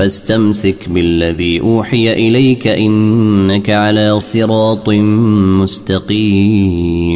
فاستمسك بالذي أوحي إليك إنك على صراط مستقيم.